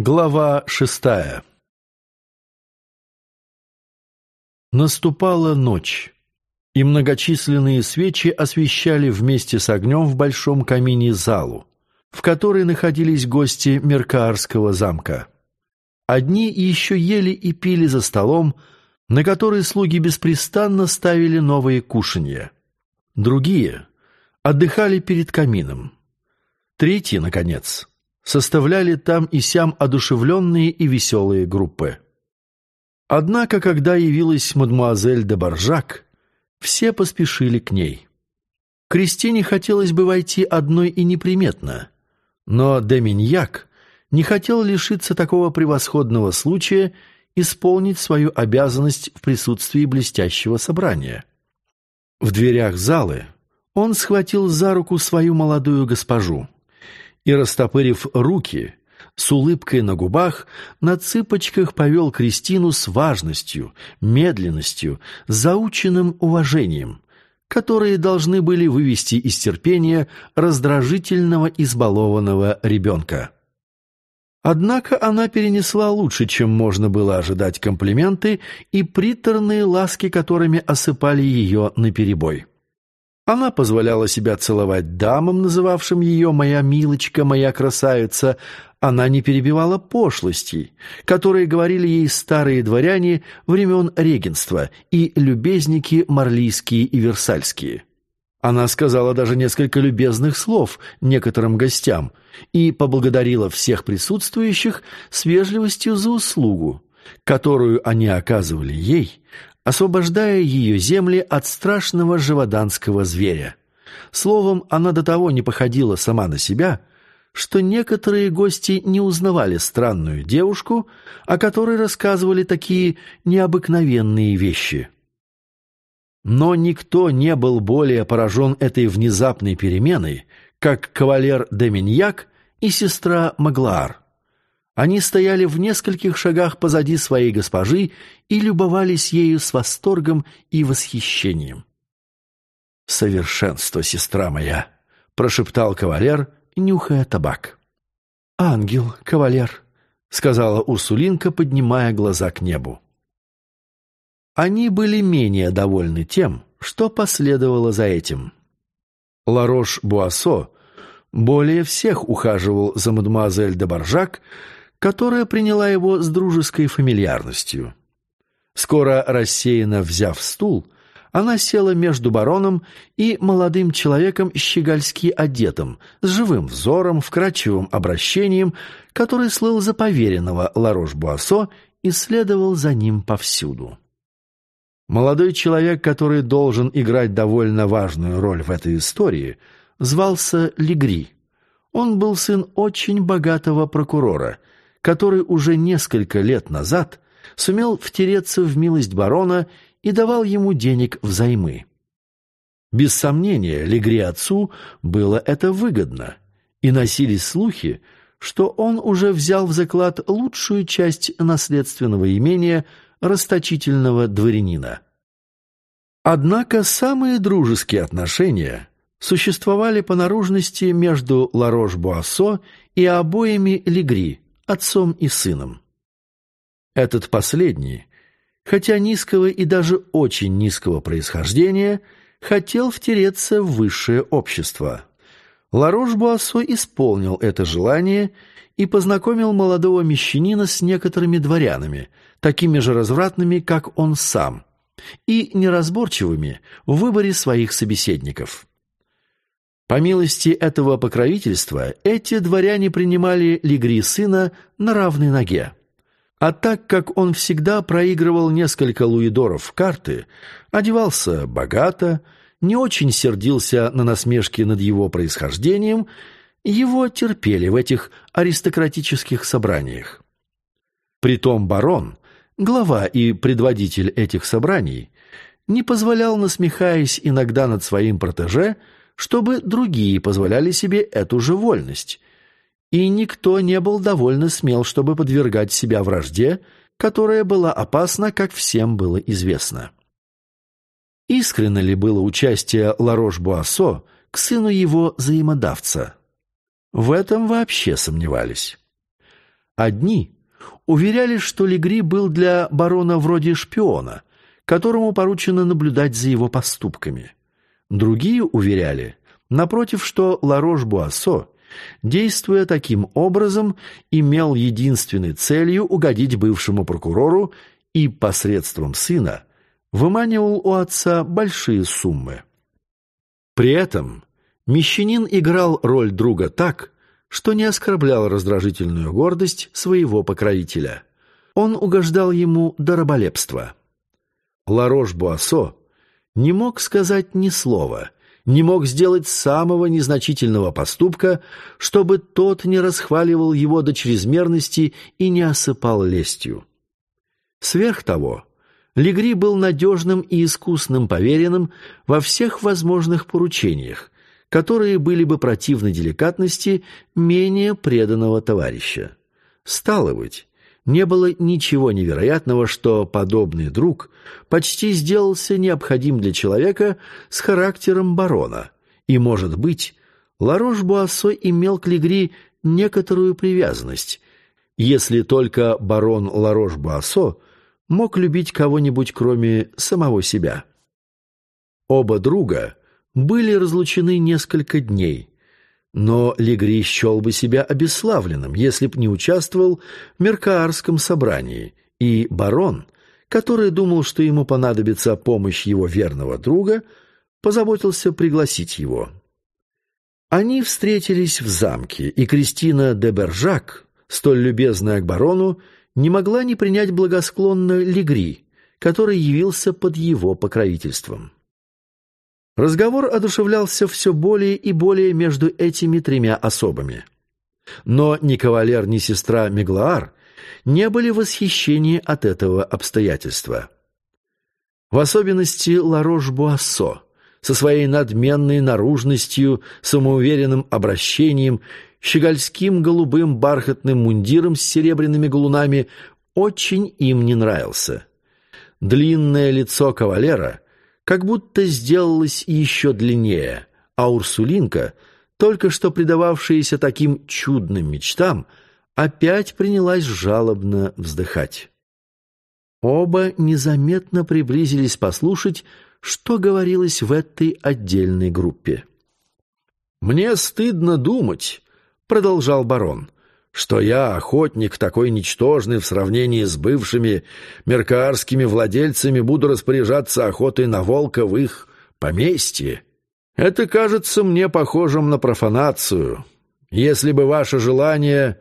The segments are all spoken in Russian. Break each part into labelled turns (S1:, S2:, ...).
S1: Глава шестая Наступала ночь, и многочисленные свечи освещали вместе с огнем в большом камине залу, в которой находились гости Меркаарского замка. Одни еще ели и пили за столом, на который слуги беспрестанно ставили новые кушанья. Другие отдыхали перед камином. Третьи, наконец, составляли там и сям одушевленные и веселые группы. Однако, когда явилась мадемуазель де Баржак, все поспешили к ней. Кристине хотелось бы войти одной и неприметно, но де Миньяк не хотел лишиться такого превосходного случая исполнить свою обязанность в присутствии блестящего собрания. В дверях залы он схватил за руку свою молодую госпожу и, растопырив руки, с улыбкой на губах, на цыпочках повел Кристину с важностью, медленностью, заученным уважением, которые должны были вывести из терпения раздражительного избалованного ребенка. Однако она перенесла лучше, чем можно было ожидать комплименты и приторные ласки, которыми осыпали ее наперебой. Она позволяла себя целовать дамам, называвшим ее «моя милочка», «моя красавица». Она не перебивала пошлостей, которые говорили ей старые дворяне времен регенства и любезники марлийские и версальские. Она сказала даже несколько любезных слов некоторым гостям и поблагодарила всех присутствующих с вежливостью за услугу, которую они оказывали ей, освобождая ее земли от страшного живоданского зверя. Словом, она до того не походила сама на себя, что некоторые гости не узнавали странную девушку, о которой рассказывали такие необыкновенные вещи. Но никто не был более поражен этой внезапной переменой, как кавалер Доминьяк и сестра Маглаар. Они стояли в нескольких шагах позади своей госпожи и любовались ею с восторгом и восхищением. «Совершенство, сестра моя!» — прошептал кавалер, нюхая табак. «Ангел, кавалер!» — сказала Урсулинка, поднимая глаза к небу. Они были менее довольны тем, что последовало за этим. Ларош-Буассо более всех ухаживал за мадемуазель де Баржак, которая приняла его с дружеской фамильярностью. Скоро рассеянно взяв стул, она села между бароном и молодым человеком щегольски одетым, с живым взором, вкрадчивым обращением, который слыл за поверенного Ларош-Буассо и следовал за ним повсюду. Молодой человек, который должен играть довольно важную роль в этой истории, звался Легри. Он был сын очень богатого прокурора — который уже несколько лет назад сумел втереться в милость барона и давал ему денег взаймы. Без сомнения, Легри отцу было это выгодно, и носились слухи, что он уже взял в заклад лучшую часть наследственного имения расточительного дворянина. Однако самые дружеские отношения существовали по наружности между Ларош-Буассо и обоими Легри, отцом и сыном. Этот последний, хотя низкого и даже очень низкого происхождения, хотел втереться в высшее общество. Ларош-Буассо исполнил это желание и познакомил молодого мещанина с некоторыми дворянами, такими же развратными, как он сам, и неразборчивыми в выборе своих собеседников. По милости этого покровительства эти дворяне принимали Лигри сына на равной ноге. А так как он всегда проигрывал несколько луидоров в карты, одевался богато, не очень сердился на насмешки над его происхождением, его терпели в этих аристократических собраниях. Притом барон, глава и предводитель этих собраний, не позволял, насмехаясь иногда над своим протеже, чтобы другие позволяли себе эту же вольность. И никто не был довольно смел, чтобы подвергать себя вражде, которая была опасна, как всем было известно. Искренно ли было участие Ларош-Буассо к сыну его взаимодавца? В этом вообще сомневались. Одни уверяли, что Легри был для барона вроде шпиона, которому поручено наблюдать за его поступками. Другие уверяли, напротив, что Ларош-Буассо, действуя таким образом, имел единственной целью угодить бывшему прокурору и посредством сына выманивал у отца большие суммы. При этом мещанин играл роль друга так, что не оскорблял раздражительную гордость своего покровителя. Он угождал ему до раболепства. Ларош-Буассо не мог сказать ни слова, не мог сделать самого незначительного поступка, чтобы тот не расхваливал его до чрезмерности и не осыпал лестью. Сверх того, Легри был надежным и искусным поверенным во всех возможных поручениях, которые были бы противны деликатности менее преданного товарища. Стало быть, не было ничего невероятного, что подобный друг почти сделался необходим для человека с характером барона, и, может быть, Ларош-Буассо имел к Легри некоторую привязанность, если только барон Ларош-Буассо мог любить кого-нибудь, кроме самого себя. Оба друга были разлучены несколько дней, но Легри счел бы себя обесславленным, если б не участвовал в Меркаарском собрании, и барон, который думал, что ему понадобится помощь его верного друга, позаботился пригласить его. Они встретились в замке, и Кристина де Бержак, столь любезная к барону, не могла не принять благосклонно Легри, который явился под его покровительством. Разговор одушевлялся все более и более между этими тремя особами. Но ни кавалер, ни сестра Меглаар не были в восхищении от этого обстоятельства. В особенности Ларош-Буассо со своей надменной наружностью, самоуверенным обращением, щегольским голубым бархатным мундиром с серебряными галунами очень им не нравился. Длинное лицо кавалера — как будто сделалась еще длиннее, а Урсулинка, только что предававшаяся таким чудным мечтам, опять принялась жалобно вздыхать. Оба незаметно приблизились послушать, что говорилось в этой отдельной группе. «Мне стыдно думать», — продолжал барон, что я, охотник такой ничтожный в сравнении с бывшими меркаарскими владельцами, буду распоряжаться охотой на волка в их поместье. Это кажется мне похожим на профанацию. Если бы ваше желание,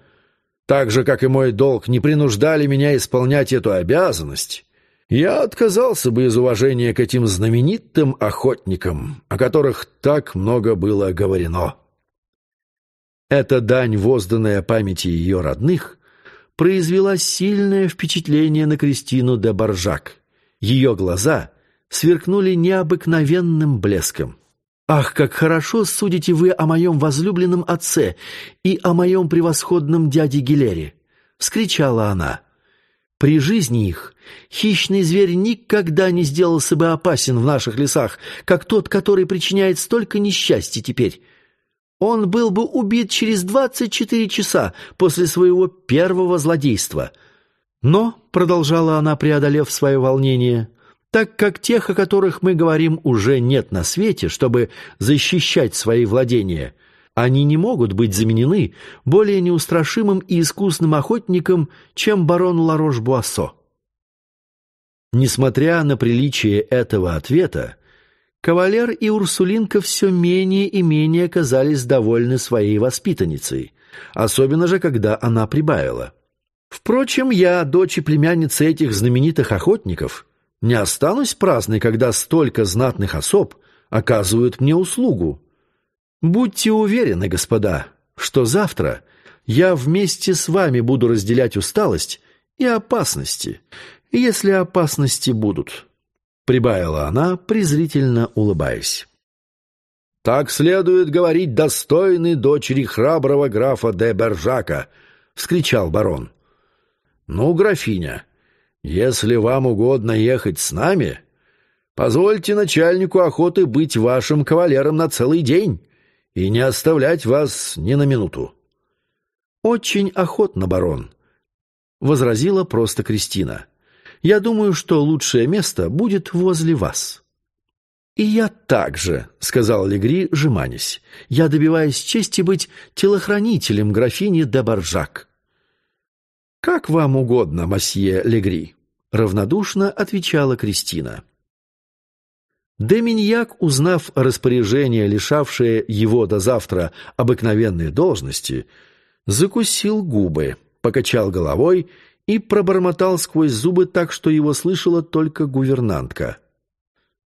S1: так же, как и мой долг, не принуждали меня исполнять эту обязанность, я отказался бы из уважения к этим знаменитым охотникам, о которых так много было говорено». Эта дань, возданная памяти ее родных, произвела сильное впечатление на Кристину де Баржак. Ее глаза сверкнули необыкновенным блеском. «Ах, как хорошо судите вы о моем возлюбленном отце и о моем превосходном дяде Гилере!» — вскричала она. «При жизни их хищный зверь никогда не сделался бы опасен в наших лесах, как тот, который причиняет столько несчастья теперь. Он был бы убит через 24 часа после своего первого злодейства. Но, — продолжала она, преодолев свое волнение, — так как тех, о которых мы говорим, уже нет на свете, чтобы защищать свои владения, они не могут быть заменены более неустрашимым и искусным охотником, чем барон Ларош-Буассо. Несмотря на приличие этого ответа, Кавалер и Урсулинка все менее и менее казались довольны своей воспитанницей, особенно же, когда она прибавила. «Впрочем, я, дочь и племянница этих знаменитых охотников, не останусь праздной, когда столько знатных особ оказывают мне услугу. Будьте уверены, господа, что завтра я вместе с вами буду разделять усталость и опасности, если опасности будут» прибавила она, презрительно улыбаясь. «Так следует говорить достойной дочери храброго графа де Бержака!» — вскричал барон. «Ну, графиня, если вам угодно ехать с нами, позвольте начальнику охоты быть вашим кавалером на целый день и не оставлять вас ни на минуту». «Очень охотно, барон, — возразила просто Кристина. «Я думаю, что лучшее место будет возле вас». «И я также», — сказал Легри, жеманясь. «Я добиваюсь чести быть телохранителем графини де Баржак». «Как вам угодно, мосье Легри», — равнодушно отвечала Кристина. Деминьяк, узнав распоряжение, лишавшее его до завтра обыкновенной должности, закусил губы, покачал головой и пробормотал сквозь зубы так, что его слышала только гувернантка.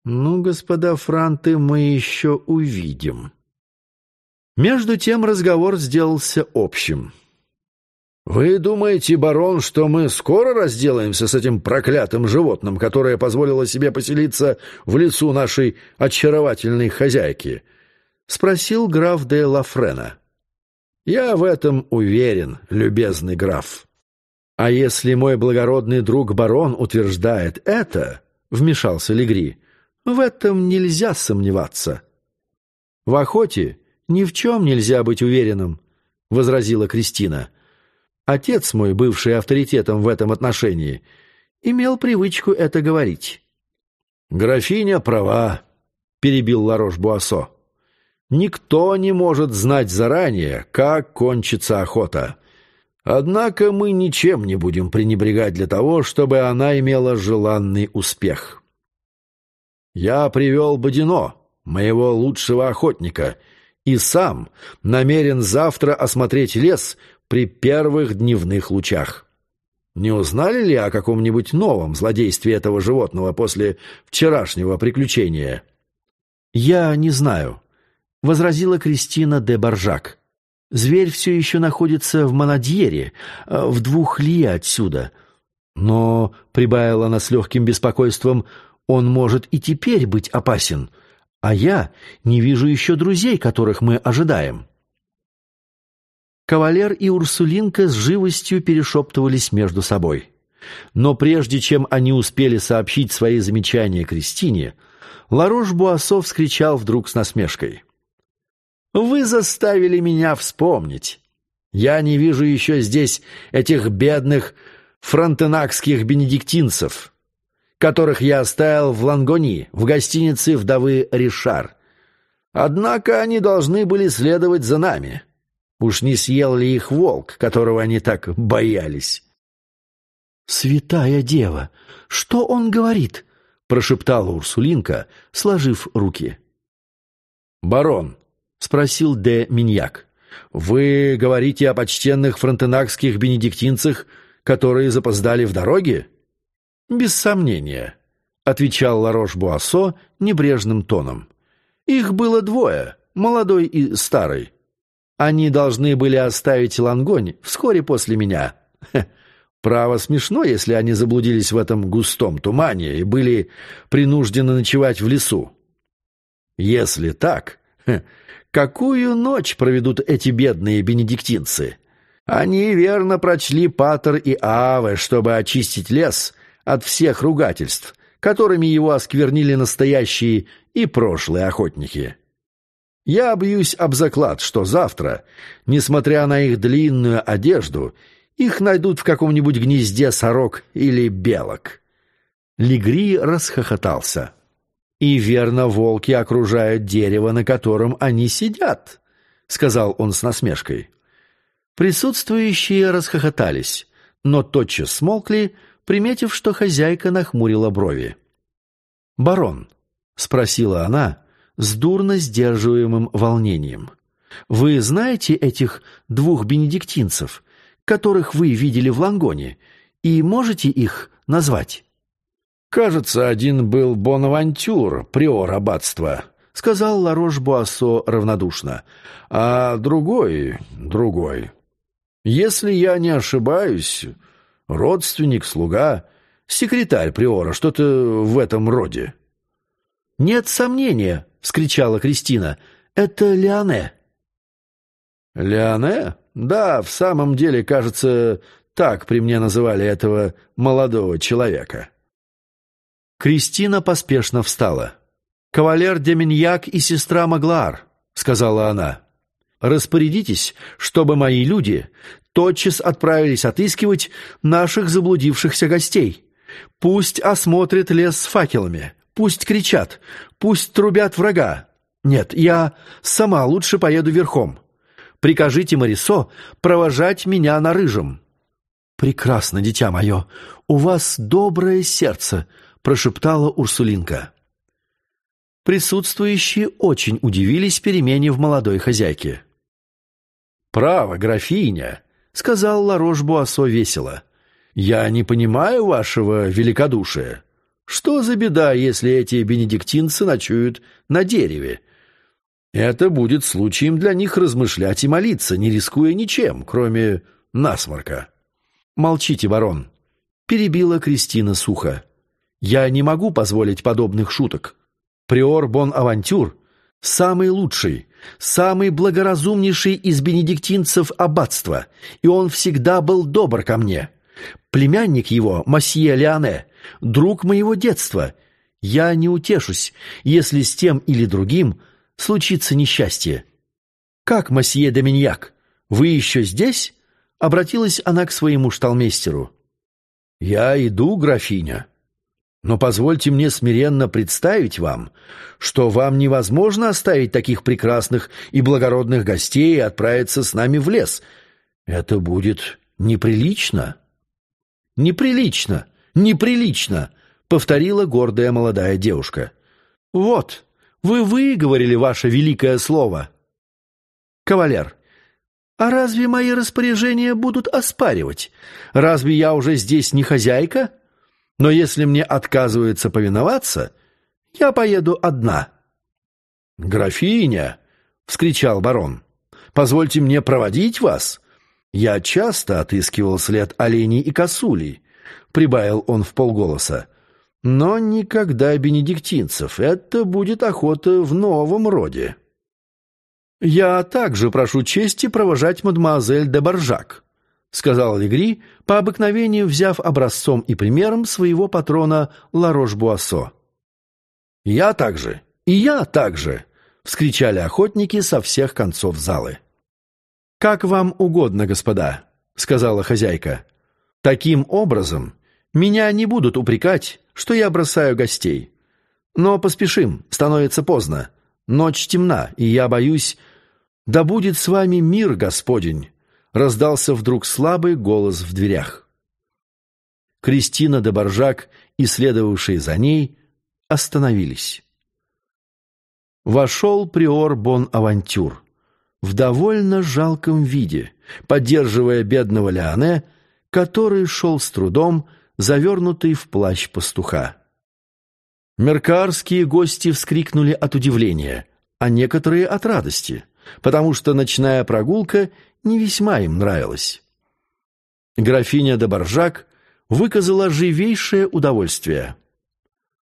S1: «Ну, господа франты, мы еще увидим». Между тем разговор сделался общим. «Вы думаете, барон, что мы скоро разделаемся с этим проклятым животным, которое позволило себе поселиться в лесу нашей очаровательной хозяйки?» — спросил граф де Лафрена. «Я в этом уверен, любезный граф. А если мой благородный друг барон утверждает это, — вмешался Легри, — в этом нельзя сомневаться. В охоте ни в чем нельзя быть уверенным, — возразила Кристина. Отец мой, бывший авторитетом в этом отношении, имел привычку это говорить. «Графиня права», — перебил Ларош-Буассо. «Никто не может знать заранее, как кончится охота. Однако мы ничем не будем пренебрегать для того, чтобы она имела желанный успех». Я привел Бодино, моего лучшего охотника, и сам намерен завтра осмотреть лес при первых дневных лучах. Не узнали ли о каком-нибудь новом злодействе этого животного после вчерашнего приключения? «Я не знаю», — возразила Кристина де Баржак. «Зверь все еще находится в Монадьере, э, в двух ли отсюда». «Но», — прибавила она с легким беспокойством, — он может и теперь быть опасен, а я не вижу еще друзей, которых мы ожидаем». Кавалер и Урсулинка с живостью перешептывались между собой. Но прежде чем они успели сообщить свои замечания Кристине, Ларош-Буассо вскричал вдруг с насмешкой. «Вы заставили меня вспомнить. Я не вижу еще здесь этих бедных фронтенакских бенедиктинцев которых я оставил в Лангони, в гостинице вдовы Ришар. Однако они должны были следовать за нами. Уж не съел ли их волк, которого они так боялись? «Святая дева! Что он говорит?» — прошептала Урсулинка, сложив руки. «Барон», — спросил де Миньяк, — «вы говорите о почтенных фронтенакских бенедиктинцах, которые запоздали в дороге?» «Без сомнения», — отвечал Ларош-Буассо небрежным тоном. «Их было двое, молодой и старый. Они должны были оставить Лангонь вскоре после меня. Хе, право смешно, если они заблудились в этом густом тумане и были принуждены ночевать в лесу. Если так, хе, какую ночь проведут эти бедные бенедиктинцы?» Они верно прочли Патер и Аве, чтобы очистить лес от всех ругательств, которыми его осквернили настоящие и прошлые охотники. Я бьюсь об заклад, что завтра, несмотря на их длинную одежду, их найдут в каком-нибудь гнезде сорок или белок. Легри расхохотался. «И верно, волки окружают дерево, на котором они сидят», — сказал он с насмешкой. Присутствующие расхохотались, но тотчас смолкли, приметив, что хозяйка нахмурила брови. «Барон», — спросила она с дурно сдерживаемым волнением, «вы знаете этих двух бенедиктинцев, которых вы видели в Лангоне, и можете их назвать?» «Кажется, один был Бонавантюр, приор аббатства», — сказал Ларош-Буассо равнодушно, «а другой, другой. Если я не ошибаюсь, Родственник, слуга, секретарь приора, что-то в этом роде. «Нет сомнения!» — вскричала Кристина. «Это Леоне». «Леоне? Да, в самом деле, кажется, так при мне называли этого молодого человека». Кристина поспешно встала. «Кавалер Деминьяк и сестра Маглар», — сказала она. «Распорядитесь, чтобы мои люди тотчас отправились отыскивать наших заблудившихся гостей. Пусть осмотрят лес с факелами, пусть кричат, пусть трубят врага. Нет, я сама лучше поеду верхом. Прикажите Марисо провожать меня на рыжем». «Прекрасно, дитя мое, у вас доброе сердце», — прошептала Урсулинка. Присутствующие очень удивились перемене в молодой хозяйке. «Право, графиня», — сказал Ларош-Буассо весело. «Я не понимаю вашего великодушия. Что за беда, если эти бенедиктинцы ночуют на дереве? Это будет случаем для них размышлять и молиться, не рискуя ничем, кроме насморка». «Молчите, барон», — перебила Кристина сухо. «Я не могу позволить подобных шуток. Приор Бон-Авантюр — самый лучший, самый благоразумнейший из бенедиктинцев аббатства, и он всегда был добр ко мне. Племянник его, масье Леоне, друг моего детства. Я не утешусь, если с тем или другим случится несчастье. «Как, масье Доминьяк, вы еще здесь?» — обратилась она к своему шталмейстеру. «Я иду, графиня», но позвольте мне смиренно представить вам, что вам невозможно оставить таких прекрасных и благородных гостей и отправиться с нами в лес. Это будет неприлично». «Неприлично! Неприлично!» — повторила гордая молодая девушка. «Вот, вы выговорили ваше великое слово». «Кавалер, а разве мои распоряжения будут оспаривать? Разве я уже здесь не хозяйка?» Но если мне отказывается повиноваться, я поеду одна». «Графиня!» — вскричал барон. «Позвольте мне проводить вас. Я часто отыскивал след оленей и косулей», — прибавил он в полголоса. «Но никогда бенедиктинцев. Это будет охота в новом роде». «Я также прошу чести провожать мадемуазель де Баржак», — сказал Легри, по обыкновению взяв образцом и примером своего патрона Ларош-Буассо. «Я также! И я также!» — вскричали охотники со всех концов залы. «Как вам угодно, господа», — сказала хозяйка. «Таким образом меня не будут упрекать, что я бросаю гостей. Но поспешим, становится поздно. Ночь темна, и я боюсь... Да будет с вами мир, Господень!» Раздался вдруг слабый голос в дверях. Кристина де Боржак и следовавшие за ней остановились. Вошел приор Бон-Авантюр в довольно жалком виде, поддерживая бедного Леоне, который шел с трудом, завернутый в плащ пастуха. Меркаарские гости вскрикнули от удивления, а некоторые от радости, потому что ночная прогулка не весьма им нравилось. Графиня де Боржак выказала живейшее удовольствие.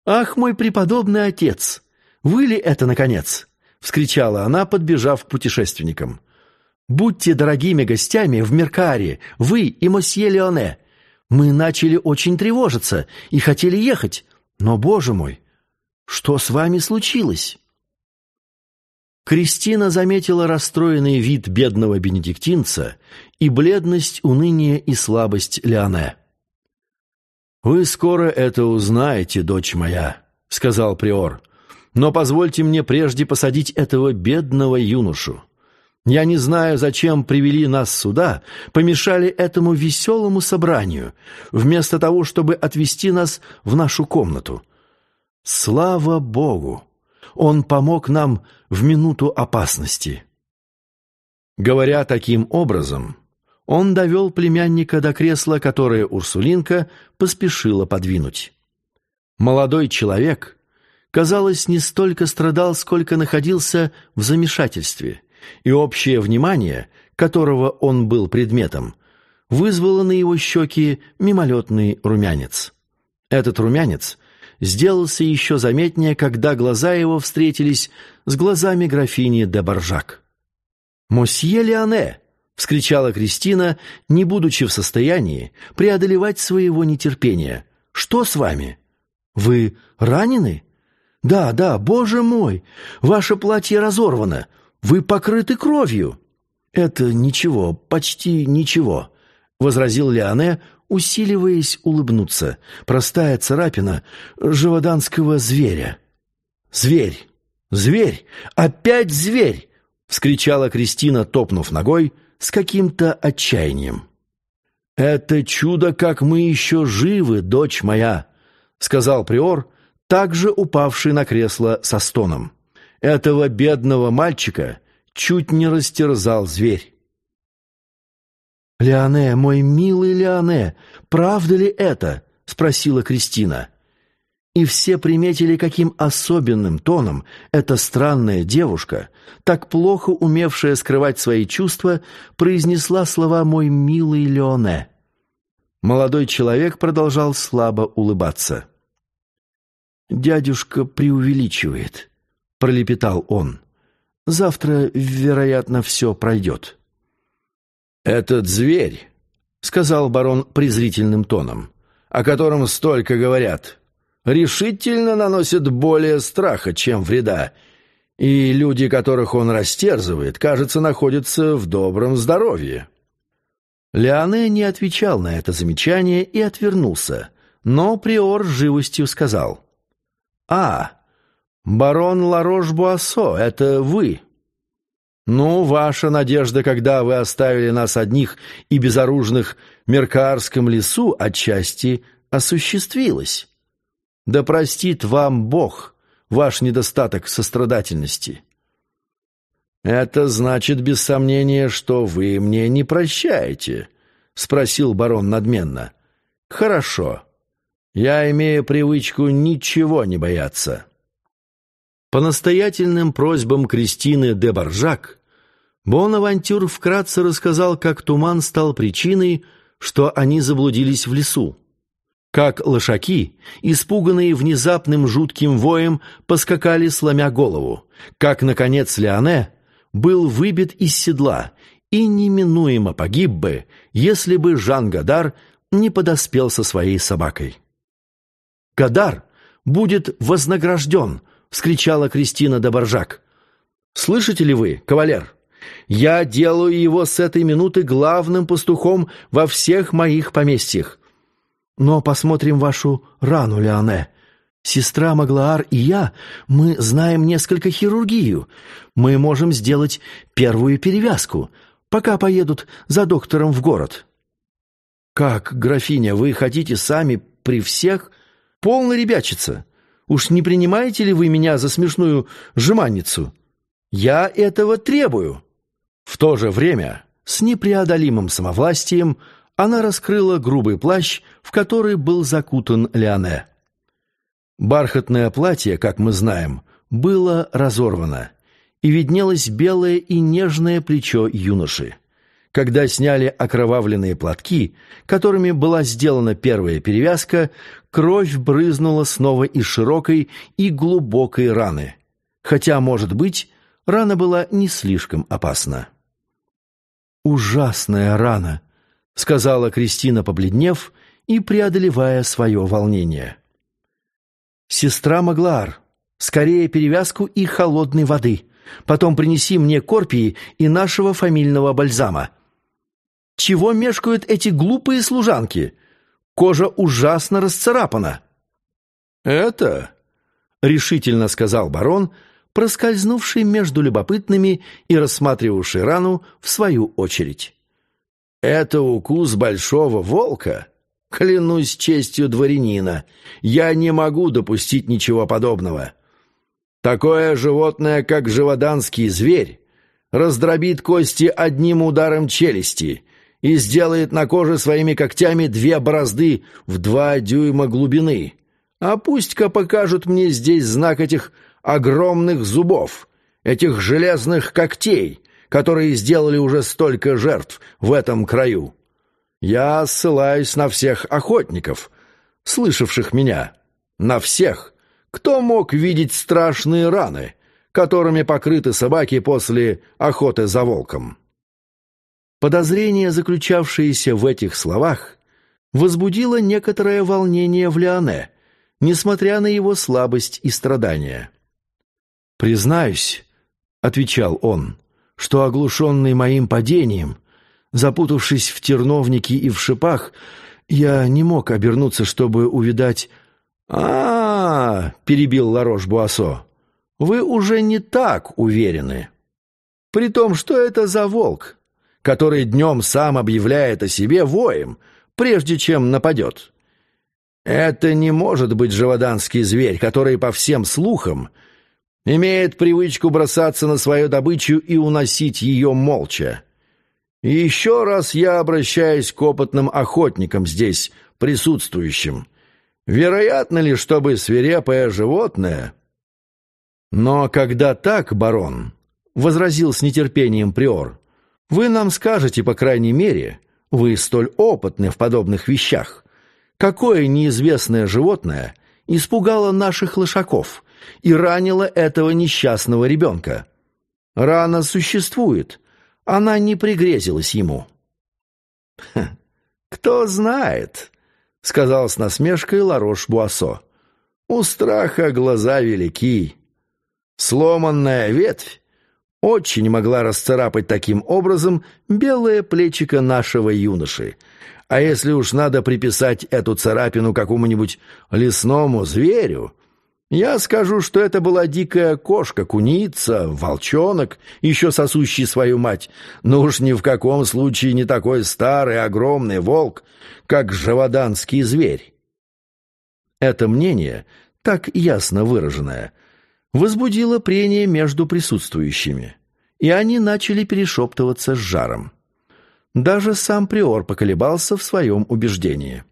S1: «Ах, мой преподобный отец! Вы ли это, наконец?» — вскричала она, подбежав к путешественникам. «Будьте дорогими гостями в Меркаре, вы и мосье Леоне. Мы начали очень тревожиться и хотели ехать, но, боже мой, что с вами случилось?» Кристина заметила расстроенный вид бедного бенедиктинца и бледность, уныние и слабость Леоне. «Вы скоро это узнаете, дочь моя», — сказал приор. «Но позвольте мне прежде посадить этого бедного юношу. Я не знаю, зачем привели нас сюда, помешали этому веселому собранию, вместо того, чтобы отвести нас в нашу комнату. Слава Богу! Он помог нам в минуту опасности. Говоря таким образом, он довел племянника до кресла, которое Урсулинка поспешила подвинуть. Молодой человек, казалось, не столько страдал, сколько находился в замешательстве, и общее внимание, которого он был предметом, вызвало на его щеки мимолетный румянец. Этот румянец сделался еще заметнее, когда глаза его встретились с глазами графини де Боржак. «Мосье Леоне!» — вскричала Кристина, не будучи в состоянии преодолевать своего нетерпения. «Что с вами? Вы ранены? Да, да, боже мой! Ваше платье разорвано! Вы покрыты кровью!» «Это ничего, почти ничего», — возразил Леоне, усиливаясь улыбнуться. «Простая царапина живоданского зверя». «Зверь! Зверь! Опять зверь!» — вскричала Кристина, топнув ногой с каким-то отчаянием. «Это чудо, как мы еще живы, дочь моя», — сказал приор, также упавший на кресло со стоном. «Этого бедного мальчика чуть не растерзал зверь». «Леоне, мой милый Леоне, правда ли это?» — спросила Кристина. И все приметили, каким особенным тоном эта странная девушка, так плохо умевшая скрывать свои чувства, произнесла слова «мой милый Леоне». Молодой человек продолжал слабо улыбаться. «Дядюшка преувеличивает», — пролепетал он. «Завтра, вероятно, все пройдет».
S2: «Этот зверь», — сказал барон презрительным тоном, «о котором столько говорят, решительно наносит более страха, чем вреда, и люди, которых он растерзывает, кажется, находятся в добром здоровье».
S1: Леоне не отвечал на это замечание и отвернулся, но приор живостью сказал. «А, барон Ларош-Буассо, это вы!» «Ну, ваша надежда, когда вы оставили нас одних и безоружных в Меркаарском лесу, отчасти осуществилась. Да простит вам Бог ваш недостаток сострадательности». «Это значит, без сомнения, что вы мне не прощаете?» — спросил барон надменно. «Хорошо. Я имею привычку ничего не бояться». По настоятельным просьбам Кристины де Баржак, Бонавантюр вкратце рассказал, как туман стал причиной, что они заблудились в лесу. Как лошаки, испуганные внезапным жутким воем, поскакали, сломя голову. Как, наконец, Леоне был выбит из седла и неминуемо погиб бы, если бы Жан Гадар не подоспел со своей собакой. «Гадар будет вознагражден!» — вскричала Кристина де Боржак. «Слышите ли вы, кавалер? Я делаю его с этой минуты главным пастухом во всех моих поместьях. Но посмотрим вашу рану, Леоне. Сестра Маглаар и я, мы знаем несколько хирургию. Мы можем сделать первую перевязку, пока поедут за доктором в город». «Как, графиня, вы хотите сами при всех? Полно ребячица. Уж не принимаете ли вы меня за смешную жеманницу? Я этого требую». В то же время, с непреодолимым самовластием, она раскрыла грубый плащ, в который был закутан Леоне. Бархатное платье, как мы знаем, было разорвано, и виднелось белое и нежное плечо юноши. Когда сняли окровавленные платки, которыми была сделана первая перевязка, кровь брызнула снова из широкой и глубокой раны. Хотя, может быть, рана была не слишком опасна. «Ужасная рана», — сказала Кристина, побледнев и преодолевая свое волнение. «Сестра Маглаар, скорее перевязку и холодной воды. Потом принеси мне корпии и нашего фамильного бальзама. Чего мешкают эти глупые служанки? Кожа ужасно расцарапана».
S2: «Это?» — решительно сказал барон,
S1: проскользнувший между любопытными и рассматривавший рану в свою очередь.
S2: «Это укус большого волка?» Клянусь честью дворянина, я не могу допустить ничего подобного. Такое животное, как живоданский зверь, раздробит кости одним ударом челюсти и сделает на коже своими когтями две борозды в два дюйма глубины. А пусть-ка покажут мне здесь знак этих огромных зубов, этих железных когтей, которые сделали уже столько жертв в этом краю. Я ссылаюсь на всех охотников, слышавших меня, на всех, кто мог видеть страшные раны, которыми покрыты собаки после охоты за волком.
S1: Подозрение, заключавшееся в этих словах, возбудило некоторое волнение в Леоне, несмотря на его слабость и страдания. «Признаюсь», — отвечал он, что, оглушенный моим падением, запутавшись в терновнике и в шипах, я не мог обернуться, чтобы увидать...
S2: а, -а, -а перебил Ларош Буассо. «Вы уже не так уверены. При том, что это за волк, который днем сам объявляет о себе воем, прежде чем нападет. Это не может быть живоданский зверь, который, по всем слухам, имеет привычку бросаться на свою добычу и уносить ее молча. И еще раз я обращаюсь к опытным охотникам здесь, присутствующим. Вероятно ли, чтобы свирепое животное... Но когда так, барон, — возразил с нетерпением приор, — вы нам скажете, по крайней мере, вы столь опытны в подобных вещах, какое неизвестное животное испугало наших лошаков и ранило этого несчастного ребенка. Рана существует, она не пригрезилась ему. «Кто знает», — сказал с насмешкой Ларош Буассо. «У страха глаза велики. Сломанная ветвь очень могла расцарапать таким образом белое плечико нашего юноши. А если уж надо приписать эту царапину какому-нибудь лесному зверю, я скажу, что это была дикая кошка, куница, волчонок, еще сосущий свою мать, но уж ни в каком случае не такой старый огромный волк, как живоданский зверь. Это мнение, так ясно выраженное, возбудило прение между присутствующими, и они начали перешептываться с жаром. Даже сам приор поколебался в своем убеждении.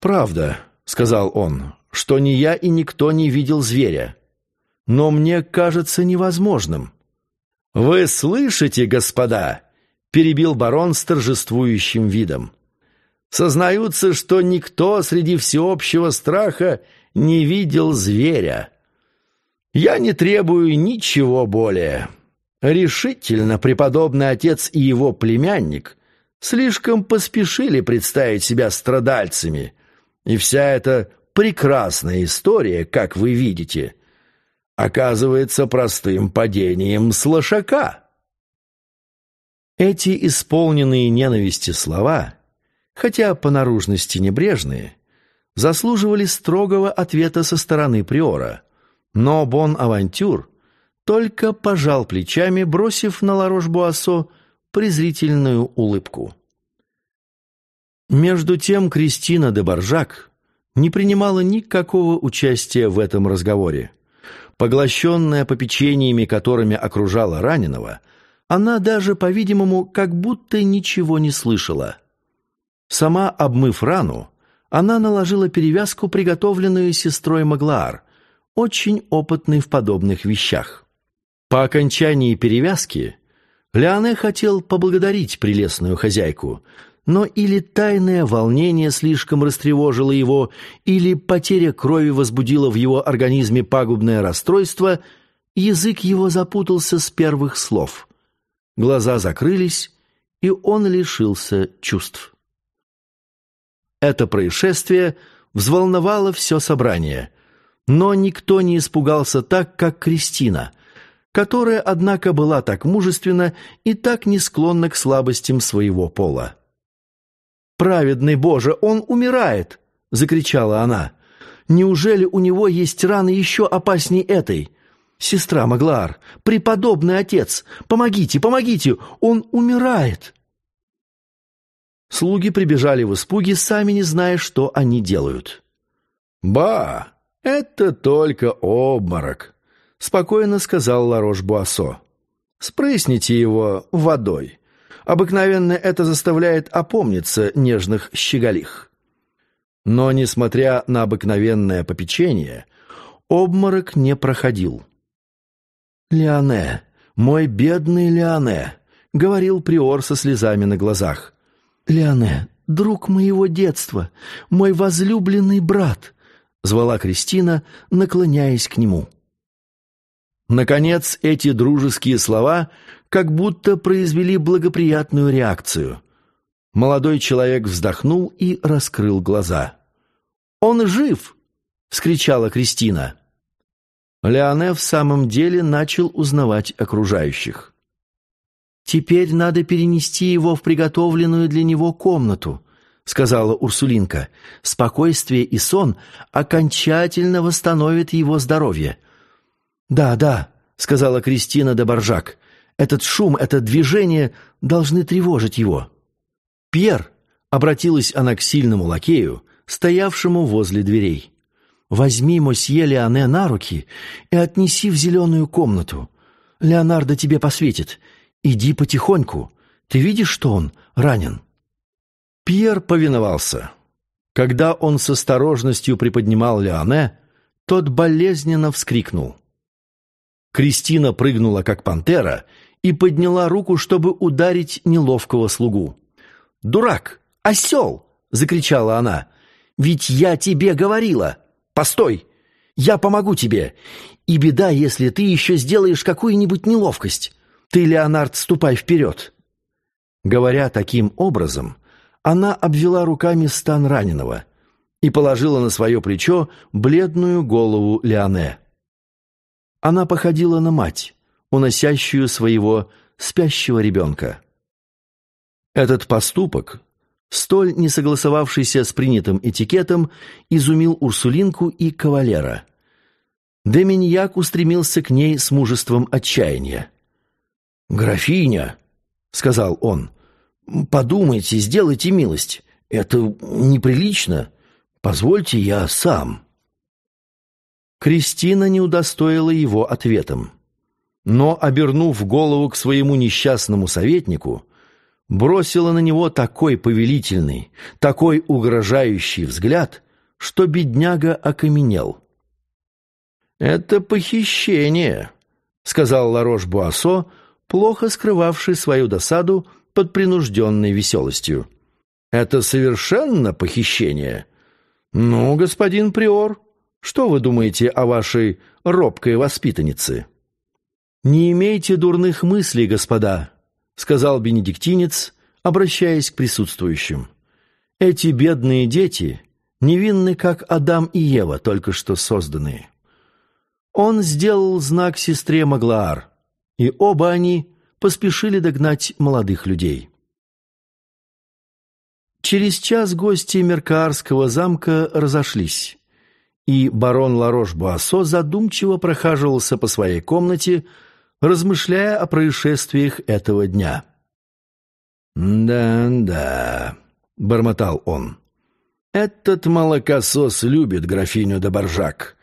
S2: «Правда», — сказал он, что ни я и никто не видел зверя. Но мне кажется невозможным. «Вы слышите, господа?» — перебил барон с торжествующим видом. «Сознаются, что никто среди всеобщего страха не видел зверя. Я не требую ничего более. Решительно преподобный отец и его племянник слишком поспешили представить себя страдальцами, и вся эта прекрасная история, как вы видите, оказывается простым падением с лошака. Эти исполненные ненависти слова, хотя по наружности небрежные, заслуживали строгого ответа со стороны приора, но Бон-Авантюр только пожал плечами, бросив на Ларош-Буассо презрительную улыбку. Между тем Кристина де Баржак не принимала никакого участия в этом разговоре. Поглощенная попечениями, которыми окружала раненого, она даже, по-видимому, как будто ничего не слышала. Сама обмыв рану, она наложила перевязку, приготовленную сестрой Маглаар, очень опытной в подобных вещах. По окончании перевязки Леоне хотел поблагодарить прелестную хозяйку, но или тайное волнение слишком растревожило его, или потеря крови возбудила в его организме пагубное расстройство, язык его запутался с первых слов. Глаза закрылись, и он лишился чувств. Это происшествие взволновало все собрание, но никто не испугался так, как Кристина, которая, однако, была так мужественна и так не склонна к слабостям своего пола. «Праведный Боже, он умирает!» — закричала она. «Неужели у него есть раны еще опасней этой? Сестра Маглар, преподобный отец, помогите, помогите, он умирает!» Слуги прибежали в испуге, сами не зная, что они делают. «Ба, это только обморок», — спокойно сказал Ларош Буассо. «Спрысните его водой». Обыкновенно это заставляет опомниться нежных щеголих. Но, несмотря на обыкновенное попечение, обморок не проходил. «Леоне, мой бедный Леоне», — говорил приор со слезами на глазах. «Леоне, друг моего детства, мой возлюбленный брат», — звала Кристина, наклоняясь к нему. Наконец, эти дружеские слова как будто произвели благоприятную реакцию. Молодой человек вздохнул и раскрыл глаза. «Он жив!» — вскричала Кристина. Леоне в самом деле начал узнавать окружающих.
S1: «Теперь надо перенести его в приготовленную для него комнату», — сказала Урсулинка. «Спокойствие и сон окончательно восстановят его здоровье». «Да, да», — сказала Кристина де Боржак. «Этот шум, это движение должны тревожить его». «Пьер», — обратилась она к сильному лакею, стоявшему возле дверей. «Возьми мосье Леоне на руки и отнеси в зеленую комнату. Леонардо тебе посветит. Иди потихоньку. Ты видишь, что он ранен?» Пьер повиновался. Когда он с осторожностью приподнимал Леоне, тот болезненно вскрикнул. Кристина прыгнула, как пантера, и подняла руку, чтобы ударить неловкого слугу. «Дурак! Осел!» — закричала она. «Ведь я тебе говорила! Постой! Я помогу тебе! И беда, если ты еще сделаешь какую-нибудь неловкость! Ты, Леонард, ступай вперед!» Говоря таким образом, она обвела руками стан раненого и положила на свое плечо бледную голову Леоне. Она походила на мать, уносящую своего спящего ребенка. Этот поступок столь не согласовавшийся с принятым этикетом, изумил Урсулинку и кавалера. Деминьяк устремился к ней с мужеством отчаяния. «Графиня», — сказал он, — «подумайте, сделайте милость. Это неприлично. Позвольте я сам». Кристина не удостоила его ответом. Но, обернув голову к своему несчастному советнику, бросила на него такой повелительный, такой угрожающий взгляд, что бедняга окаменел. «Это похищение», — сказал Ларош-Буассо, плохо скрывавший свою досаду под принужденной веселостью. «Это совершенно похищение. Ну, господин Приор, что вы думаете о вашей робкой воспитаннице?» «Не имейте дурных мыслей, господа», сказал бенедиктинец, обращаясь к присутствующим. Эти бедные дети невинны, как Адам и Ева, только что созданные. Он сделал знак сестре Маглаар, и оба они поспешили догнать молодых людей. Через час гости Меркаарского замка разошлись, и барон Ларош-Буассо задумчиво прохаживался по своей комнате, размышляя о происшествиях этого дня. «Да, да», — бормотал он, — «этот молокосос любит графиню де Боржак.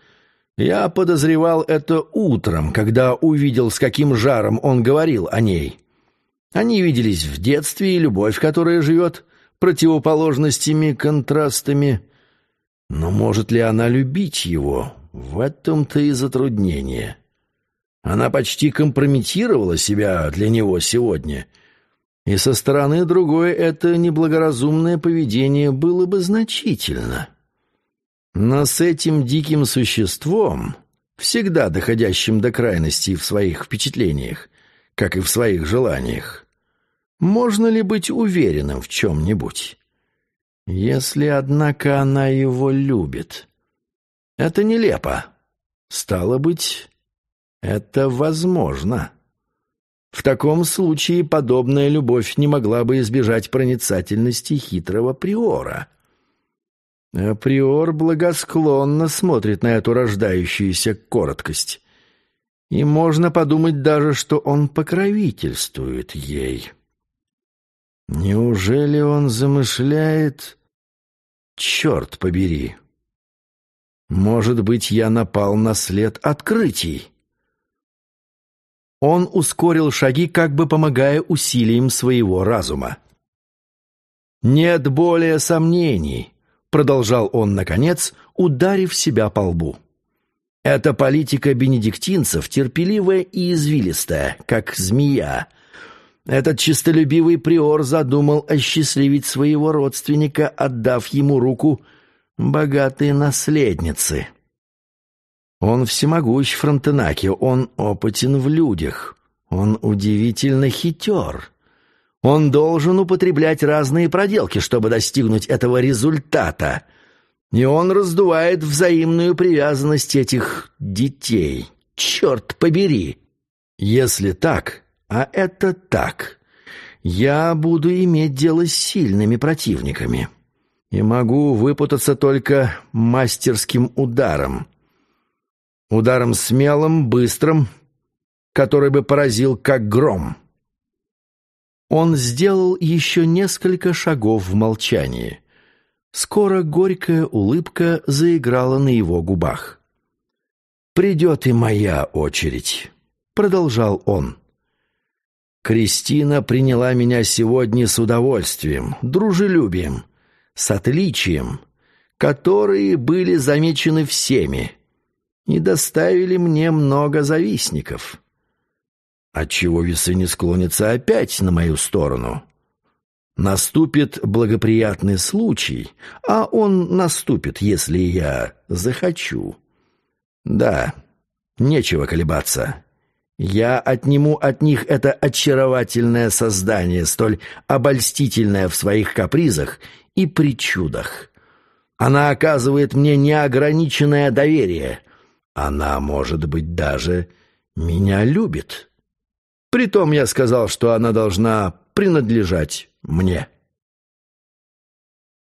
S1: Я подозревал это утром, когда увидел, с каким жаром он говорил о ней. Они виделись в детстве, и любовь, которая живет противоположностями, контрастами. Но может ли она любить его? В этом-то и затруднение». Она почти компрометировала себя для него сегодня. И со стороны другой это неблагоразумное поведение было бы значительно. Но с этим диким существом, всегда доходящим до крайностей в своих впечатлениях, как и в своих желаниях, можно ли быть уверенным в чем-нибудь? Если, однако, она его любит. Это нелепо. Стало быть, это возможно. В таком случае подобная любовь не могла бы избежать проницательности хитрого приора. А приор благосклонно смотрит на эту рождающуюся короткость. И можно подумать даже, что он покровительствует ей. Неужели он замышляет... Черт побери! Может быть, я напал на след открытий? Он ускорил шаги, как бы помогая усилиям своего разума. «Нет более сомнений», — продолжал он, наконец, ударив себя по лбу. «Это политика бенедиктинцев, терпеливая и извилистая, как змея. Этот честолюбивый приор задумал осчастливить своего родственника, отдав ему руку богатой наследницы». Он всемогущ, Фронтенаки, он опытен в людях. Он удивительно хитер. Он должен употреблять разные проделки, чтобы достигнуть этого результата. И он раздувает взаимную привязанность этих детей. Черт побери! Если так,
S2: А это так. Я буду иметь дело с сильными противниками. И могу выпутаться только мастерским ударом. Ударом смелым, быстрым, который бы поразил как гром.
S1: Он сделал еще несколько шагов в молчании. Скоро горькая улыбка заиграла на его губах.
S2: «Придет и моя очередь», — продолжал он. «Кристина приняла меня сегодня с удовольствием, дружелюбием, с отличием, которые были замечены всеми и доставили мне много завистников. Отчего весы не склонятся опять на мою сторону?» Наступит благоприятный случай, а он наступит, если я захочу. Да, нечего колебаться. Я отниму от них это очаровательное создание, столь обольстительное в своих капризах и причудах. Она оказывает мне неограниченное доверие. Она, может быть, даже меня любит. Притом я сказал, что она должна принадлежать мне.